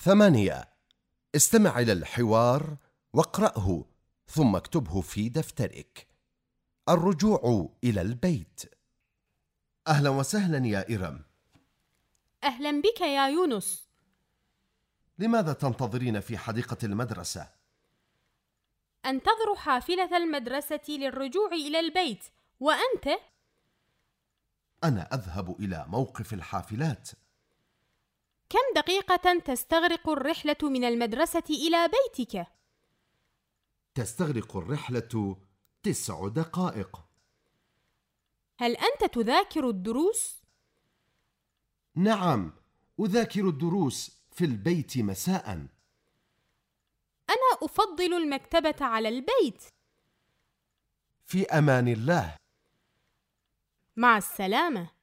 ثمانية. استمع إلى الحوار واقرأه ثم اكتبه في دفترك. الرجوع إلى البيت. أهلا وسهلا يا إرم. أهلا بك يا يونس. لماذا تنتظرين في حديقة المدرسة؟ أنتظر حافلة المدرسة للرجوع إلى البيت وأنت؟ أنا أذهب إلى موقف الحافلات. كم دقيقة تستغرق الرحلة من المدرسة إلى بيتك؟ تستغرق الرحلة تسع دقائق. هل أنت تذاكر الدروس؟ نعم أذاكر الدروس في البيت مساء. أنا أفضل المكتبة على البيت. في أمان الله. مع السلامة.